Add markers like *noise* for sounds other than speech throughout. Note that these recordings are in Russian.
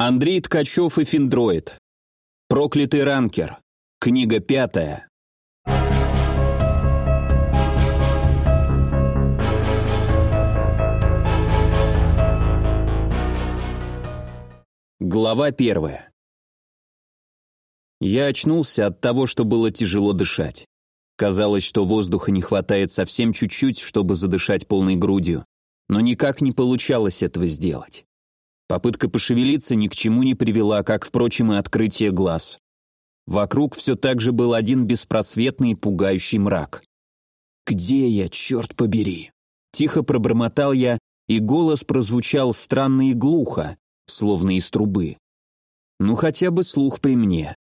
Андрей Ткачев и Финдроид. Проклятый ранкер. Книга пятая. Глава первая. Я очнулся от того, что было тяжело дышать. Казалось, что воздуха не хватает совсем чуть-чуть, чтобы задышать полной грудью, но никак не получалось этого сделать. Попытка пошевелиться ни к чему не привела, как, впрочем, и открытие глаз. Вокруг все так же был один беспросветный пугающий мрак. «Где я, черт побери?» Тихо пробормотал я, и голос прозвучал странно и глухо, словно из трубы. Ну хотя бы слух при мне.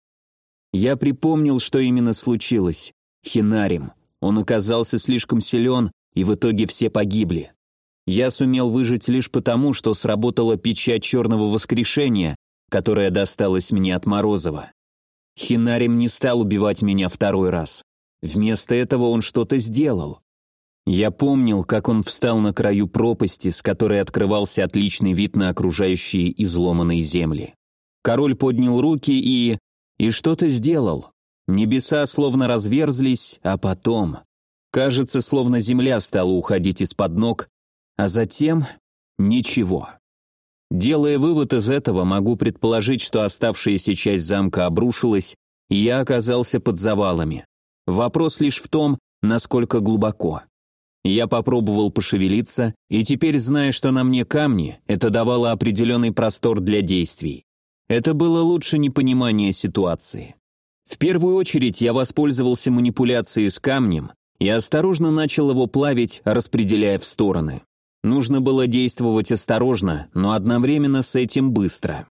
Я припомнил, что именно случилось. Хинарим. Он оказался слишком силен, и в итоге все погибли. Я сумел выжить лишь потому, что сработала печать черного воскрешения, которая досталась мне от Морозова. Хинарим не стал убивать меня второй раз. Вместо этого он что-то сделал. Я помнил, как он встал на краю пропасти, с которой открывался отличный вид на окружающие изломанные земли. Король поднял руки и... и что-то сделал. Небеса словно разверзлись, а потом... Кажется, словно земля стала уходить из-под ног, а затем... ничего. Делая вывод из этого, могу предположить, что оставшаяся часть замка обрушилась, и я оказался под завалами. Вопрос лишь в том, насколько глубоко. Я попробовал пошевелиться, и теперь, зная, что на мне камни, это давало определенный простор для действий. Это было лучше непонимания ситуации. В первую очередь я воспользовался манипуляцией с камнем и осторожно начал его плавить, распределяя в стороны. Нужно было действовать осторожно, но одновременно с этим быстро.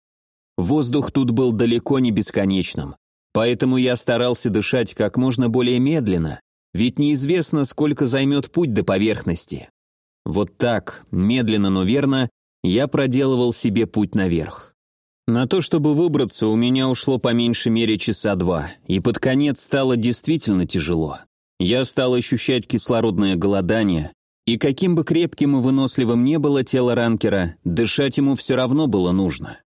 Воздух тут был далеко не бесконечным, поэтому я старался дышать как можно более медленно, ведь неизвестно, сколько займет путь до поверхности. Вот так, медленно, но верно, я проделывал себе путь наверх. На то, чтобы выбраться, у меня ушло по меньшей мере часа два, и под конец стало действительно тяжело. Я стал ощущать кислородное голодание, и каким бы крепким и выносливым не было тело ранкера, дышать ему все равно было нужно.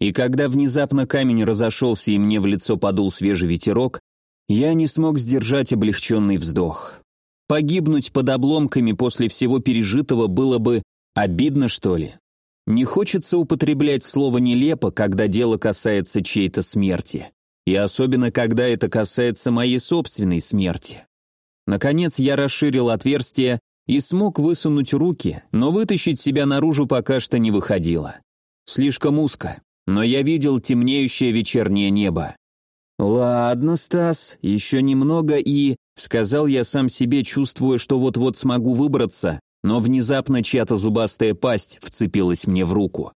И когда внезапно камень разошелся и мне в лицо подул свежий ветерок, я не смог сдержать облегченный вздох. Погибнуть под обломками после всего пережитого было бы обидно, что ли? Не хочется употреблять слово «нелепо», когда дело касается чьей-то смерти. И особенно, когда это касается моей собственной смерти. Наконец я расширил отверстие и смог высунуть руки, но вытащить себя наружу пока что не выходило. Слишком узко, но я видел темнеющее вечернее небо. «Ладно, Стас, еще немного и...» Сказал я сам себе, чувствуя, что вот-вот смогу выбраться, но внезапно чья-то зубастая пасть вцепилась мне в руку.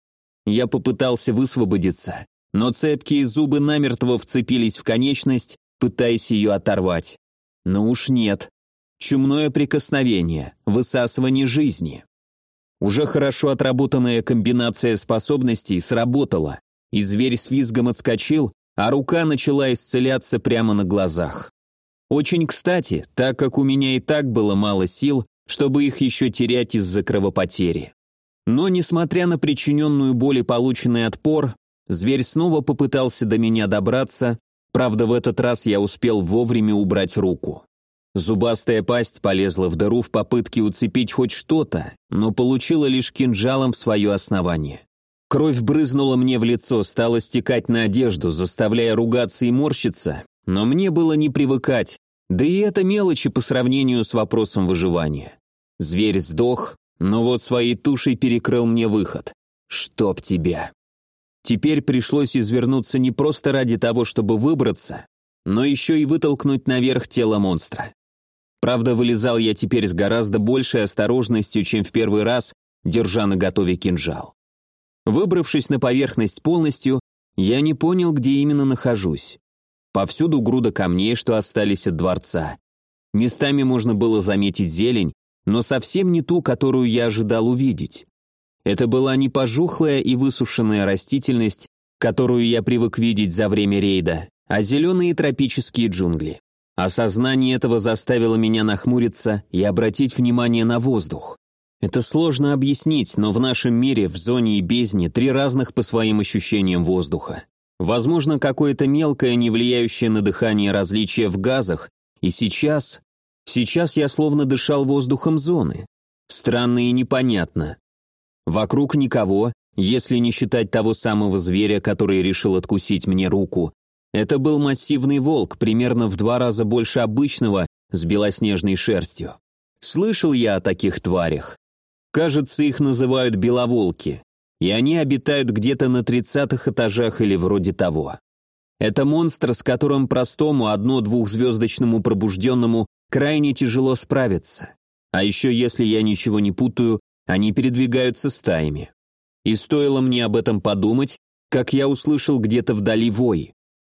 Я попытался высвободиться, но цепкие зубы намертво вцепились в конечность, пытаясь ее оторвать. Но уж нет. Чумное прикосновение, высасывание жизни. Уже хорошо отработанная комбинация способностей сработала, и зверь с визгом отскочил, а рука начала исцеляться прямо на глазах. Очень кстати, так как у меня и так было мало сил, чтобы их еще терять из-за кровопотери. Но, несмотря на причиненную боль и полученный отпор, зверь снова попытался до меня добраться, правда, в этот раз я успел вовремя убрать руку. Зубастая пасть полезла в дыру в попытке уцепить хоть что-то, но получила лишь кинжалом в свое основание. Кровь брызнула мне в лицо, стала стекать на одежду, заставляя ругаться и морщиться, но мне было не привыкать, да и это мелочи по сравнению с вопросом выживания. Зверь сдох, но вот своей тушей перекрыл мне выход. Чтоб тебя. Теперь пришлось извернуться не просто ради того, чтобы выбраться, но еще и вытолкнуть наверх тело монстра. Правда, вылезал я теперь с гораздо большей осторожностью, чем в первый раз, держа на готове кинжал. Выбравшись на поверхность полностью, я не понял, где именно нахожусь. Повсюду груда камней, что остались от дворца. Местами можно было заметить зелень, но совсем не ту, которую я ожидал увидеть. Это была не пожухлая и высушенная растительность, которую я привык видеть за время рейда, а зеленые тропические джунгли. Осознание этого заставило меня нахмуриться и обратить внимание на воздух. Это сложно объяснить, но в нашем мире, в зоне и бездне, три разных по своим ощущениям воздуха. Возможно, какое-то мелкое, не влияющее на дыхание различие в газах, и сейчас... Сейчас я словно дышал воздухом зоны. Странно и непонятно. Вокруг никого, если не считать того самого зверя, который решил откусить мне руку. Это был массивный волк, примерно в два раза больше обычного, с белоснежной шерстью. Слышал я о таких тварях. Кажется, их называют беловолки и они обитают где-то на тридцатых этажах или вроде того. Это монстр, с которым простому одно-двухзвездочному пробужденному крайне тяжело справиться. А еще, если я ничего не путаю, они передвигаются стаями. И стоило мне об этом подумать, как я услышал где-то вдали вой.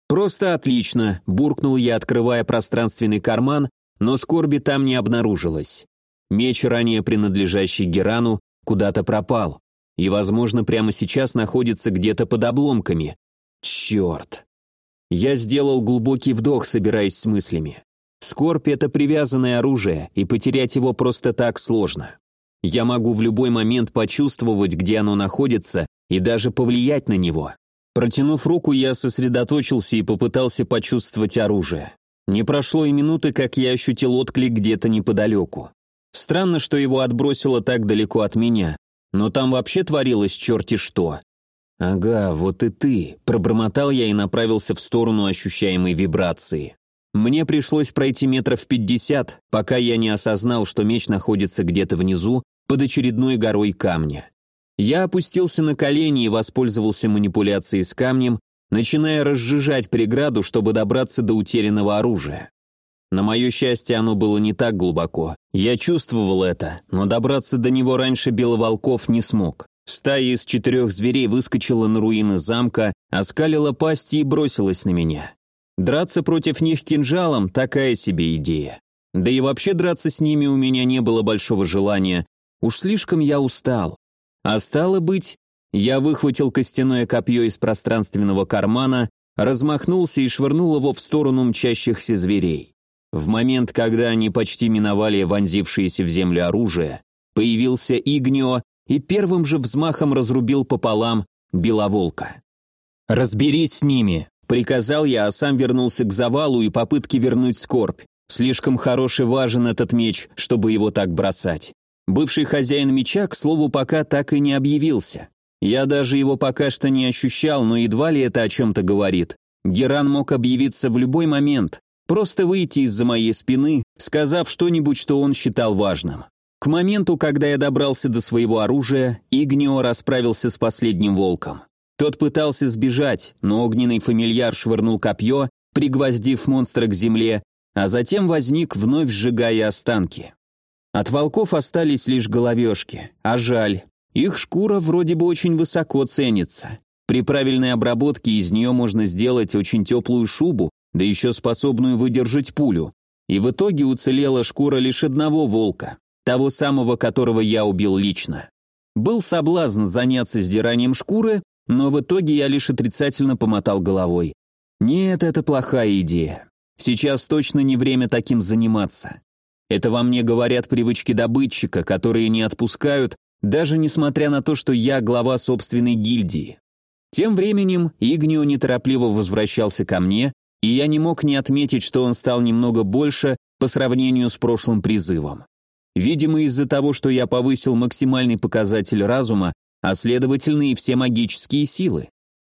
«Просто отлично», – буркнул я, открывая пространственный карман, но скорби там не обнаружилось. Меч, ранее принадлежащий Герану, куда-то пропал и, возможно, прямо сейчас находится где-то под обломками. Черт. Я сделал глубокий вдох, собираясь с мыслями. Скорбь — это привязанное оружие, и потерять его просто так сложно. Я могу в любой момент почувствовать, где оно находится, и даже повлиять на него. Протянув руку, я сосредоточился и попытался почувствовать оружие. Не прошло и минуты, как я ощутил отклик где-то неподалеку. Странно, что его отбросило так далеко от меня, но там вообще творилось черти что. «Ага, вот и ты», – пробормотал я и направился в сторону ощущаемой вибрации. Мне пришлось пройти метров пятьдесят, пока я не осознал, что меч находится где-то внизу, под очередной горой камня. Я опустился на колени и воспользовался манипуляцией с камнем, начиная разжижать преграду, чтобы добраться до утерянного оружия. На мое счастье, оно было не так глубоко. Я чувствовал это, но добраться до него раньше Беловолков не смог. Стая из четырех зверей выскочила на руины замка, оскалила пасти и бросилась на меня. Драться против них кинжалом – такая себе идея. Да и вообще драться с ними у меня не было большого желания, уж слишком я устал. А стало быть, я выхватил костяное копье из пространственного кармана, размахнулся и швырнул его в сторону мчащихся зверей. В момент, когда они почти миновали вонзившееся в землю оружие, появился Игнио и первым же взмахом разрубил пополам Беловолка. «Разберись с ними», — приказал я, а сам вернулся к завалу и попытке вернуть скорбь. Слишком хорош и важен этот меч, чтобы его так бросать. Бывший хозяин меча, к слову, пока так и не объявился. Я даже его пока что не ощущал, но едва ли это о чем-то говорит. Геран мог объявиться в любой момент, Просто выйти из-за моей спины, сказав что-нибудь, что он считал важным. К моменту, когда я добрался до своего оружия, Игнио расправился с последним волком. Тот пытался сбежать, но огненный фамильяр швырнул копье, пригвоздив монстра к земле, а затем возник, вновь сжигая останки. От волков остались лишь головешки, а жаль. Их шкура вроде бы очень высоко ценится. При правильной обработке из нее можно сделать очень теплую шубу, да еще способную выдержать пулю. И в итоге уцелела шкура лишь одного волка, того самого, которого я убил лично. Был соблазн заняться сдиранием шкуры, но в итоге я лишь отрицательно помотал головой. Нет, это плохая идея. Сейчас точно не время таким заниматься. Это во мне говорят привычки добытчика, которые не отпускают, даже несмотря на то, что я глава собственной гильдии. Тем временем Игнио неторопливо возвращался ко мне, и я не мог не отметить, что он стал немного больше по сравнению с прошлым призывом. Видимо, из-за того, что я повысил максимальный показатель разума, а следовательно и все магические силы.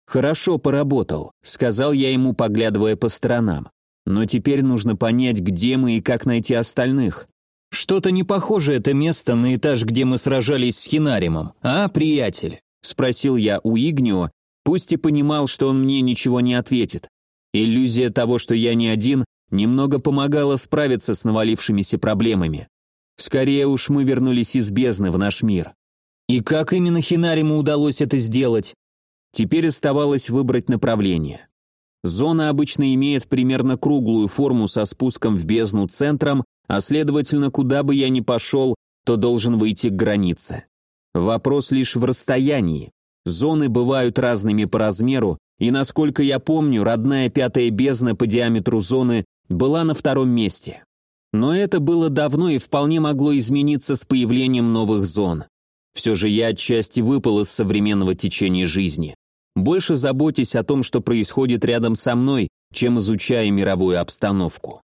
«Хорошо поработал», — сказал я ему, поглядывая по сторонам. «Но теперь нужно понять, где мы и как найти остальных. Что-то не похоже это место на этаж, где мы сражались с Хинаримом, а, приятель?» — спросил я у Игнио, пусть и понимал, что он мне ничего не ответит. Иллюзия того, что я не один, немного помогала справиться с навалившимися проблемами. Скорее уж мы вернулись из бездны в наш мир. И как именно Хинариму удалось это сделать? Теперь оставалось выбрать направление. Зона обычно имеет примерно круглую форму со спуском в бездну центром, а следовательно, куда бы я ни пошел, то должен выйти к границе. Вопрос лишь в расстоянии. Зоны бывают разными по размеру, и насколько я помню, родная пятая бездна по диаметру зоны была на втором месте. Но это было давно и вполне могло измениться с появлением новых зон. Все же я отчасти выпал из современного течения жизни. Больше заботясь о том, что происходит рядом со мной, чем изучая мировую обстановку.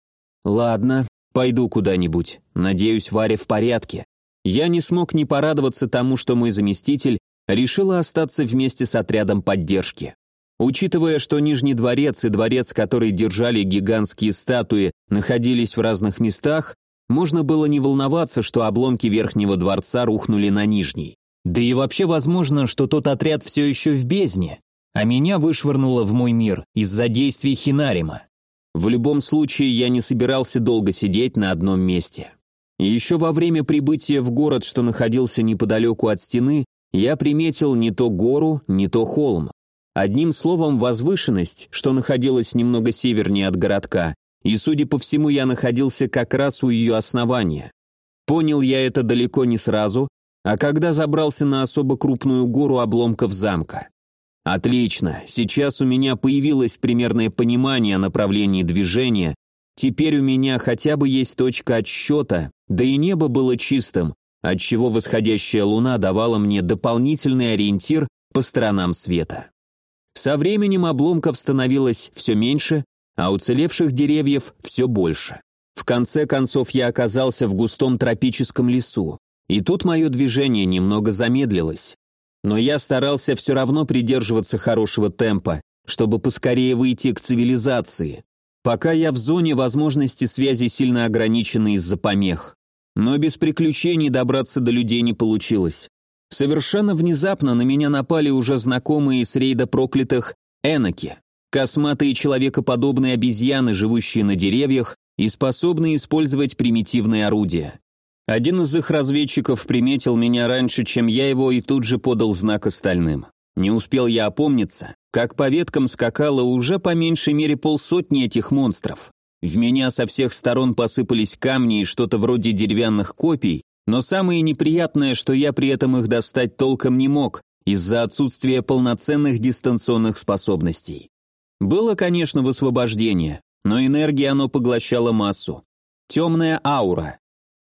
Ладно, пойду куда-нибудь. Надеюсь, Варя в порядке. Я не смог не порадоваться тому, что мой заместитель решила остаться вместе с отрядом поддержки. Учитывая, что Нижний дворец и дворец, который держали гигантские статуи, находились в разных местах, можно было не волноваться, что обломки Верхнего дворца рухнули на Нижний. Да и вообще возможно, что тот отряд все еще в бездне, а меня вышвырнуло в мой мир из-за действий Хинарима. В любом случае, я не собирался долго сидеть на одном месте. еще во время прибытия в город, что находился неподалеку от стены, я приметил не то гору, не то холм. Одним словом, возвышенность, что находилась немного севернее от городка, и, судя по всему, я находился как раз у ее основания. Понял я это далеко не сразу, а когда забрался на особо крупную гору обломков замка. Отлично, сейчас у меня появилось примерное понимание о направлении движения, теперь у меня хотя бы есть точка отсчета, да и небо было чистым, отчего восходящая луна давала мне дополнительный ориентир по сторонам света. Со временем обломков становилось все меньше, а уцелевших деревьев все больше. В конце концов я оказался в густом тропическом лесу, и тут мое движение немного замедлилось. Но я старался все равно придерживаться хорошего темпа, чтобы поскорее выйти к цивилизации. Пока я в зоне, возможности связи сильно ограничены из-за помех. Но без приключений добраться до людей не получилось. Совершенно внезапно на меня напали уже знакомые с рейда проклятых эноки. Косматые человекоподобные обезьяны, живущие на деревьях и способные использовать примитивные орудия. Один из их разведчиков приметил меня раньше, чем я его, и тут же подал знак остальным. Не успел я опомниться, как по веткам скакало уже по меньшей мере полсотни этих монстров. В меня со всех сторон посыпались камни и что-то вроде деревянных копий, но самое неприятное, что я при этом их достать толком не мог, из-за отсутствия полноценных дистанционных способностей. Было, конечно, высвобождение, но энергии оно поглощало массу. Темная аура.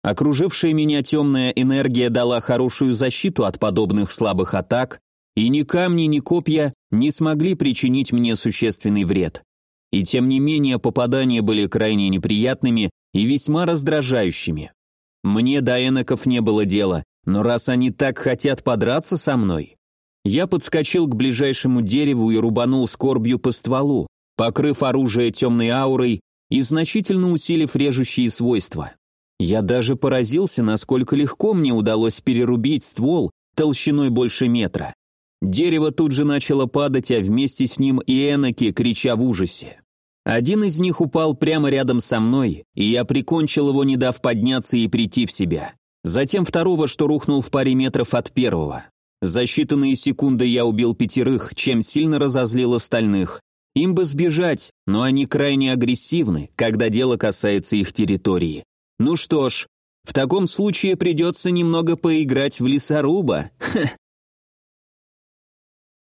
Окружившая меня темная энергия дала хорошую защиту от подобных слабых атак, и ни камни, ни копья не смогли причинить мне существенный вред. И тем не менее попадания были крайне неприятными и весьма раздражающими. Мне до эноков не было дела, но раз они так хотят подраться со мной... Я подскочил к ближайшему дереву и рубанул скорбью по стволу, покрыв оружие темной аурой и значительно усилив режущие свойства. Я даже поразился, насколько легко мне удалось перерубить ствол толщиной больше метра. Дерево тут же начало падать, а вместе с ним и эноки, крича в ужасе. Один из них упал прямо рядом со мной, и я прикончил его, не дав подняться и прийти в себя. Затем второго, что рухнул в паре метров от первого. За считанные секунды я убил пятерых, чем сильно разозлил остальных. Им бы сбежать, но они крайне агрессивны, когда дело касается их территории. Ну что ж, в таком случае придется немного поиграть в лесоруба. *laughs* Ха,